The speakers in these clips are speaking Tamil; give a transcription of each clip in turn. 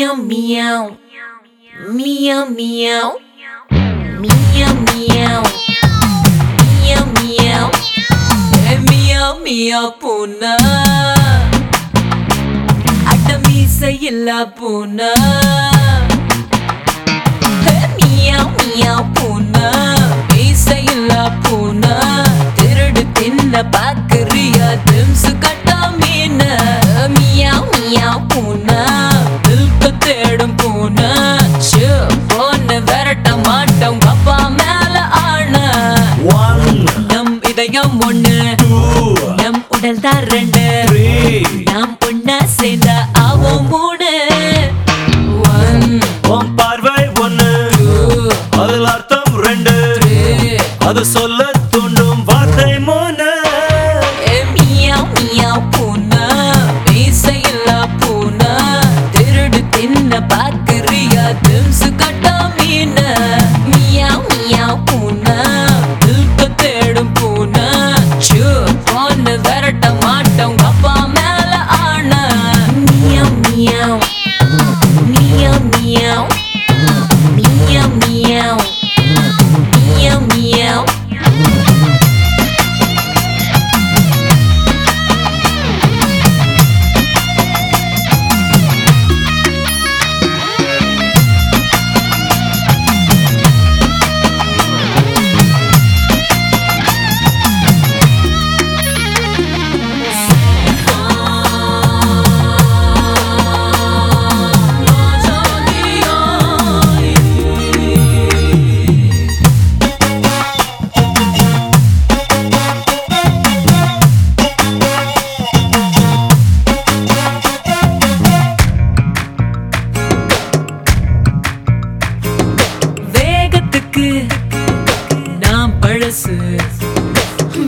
Miau, miau. Miau, miau. Miau, miau. Miau, miau. Hey, miau, miau, பூனா அட்ட மீசையில்லா பூனா உடல் தான் ரெண்டு. நாம் ஒன்னா சேர்ந்த ஆவோம் மூணு. ஒன் உன் பார்வை ஒண்ணு. அதில் அர்த்தம் ரெண்டு. அது சொல்ல தூண்டும் வார்த்தை மூணு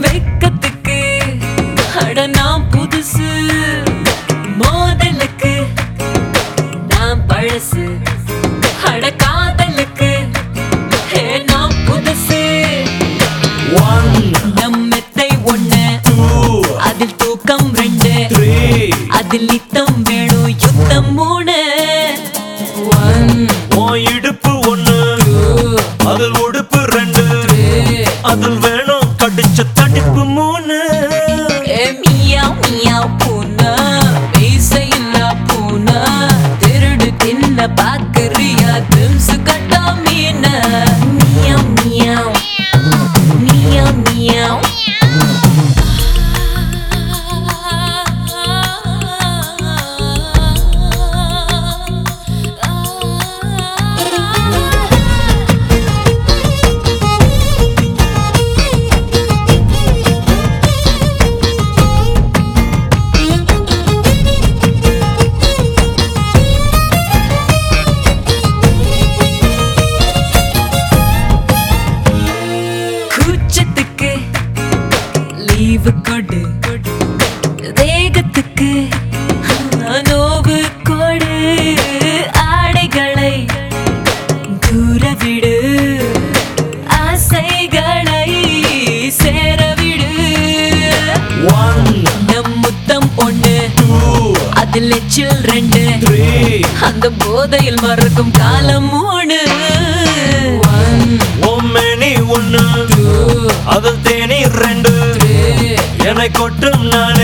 வெக்கத்துக்கு அட நாம் புதுசு மோதலுக்கு நாம் பழசு அட காதலுக்கு நாம் புதுசு நம் மெத்தை ஒண்ணு அதில் தூக்கம் ரெண்டு. அதில் nhau பூன இசையில் பூன லீவு கொடு. வேகத்துக்கு நோவு கொடு. ஆடைகளை தூர விடு ஆசைகளை சேர விடு One, நம் முத்தம் two, அதில் எச்சில் ரெண்டு. அந்த போதையில் மறக்கும் காலம் மூணு. என்னை கொட்டும் நானே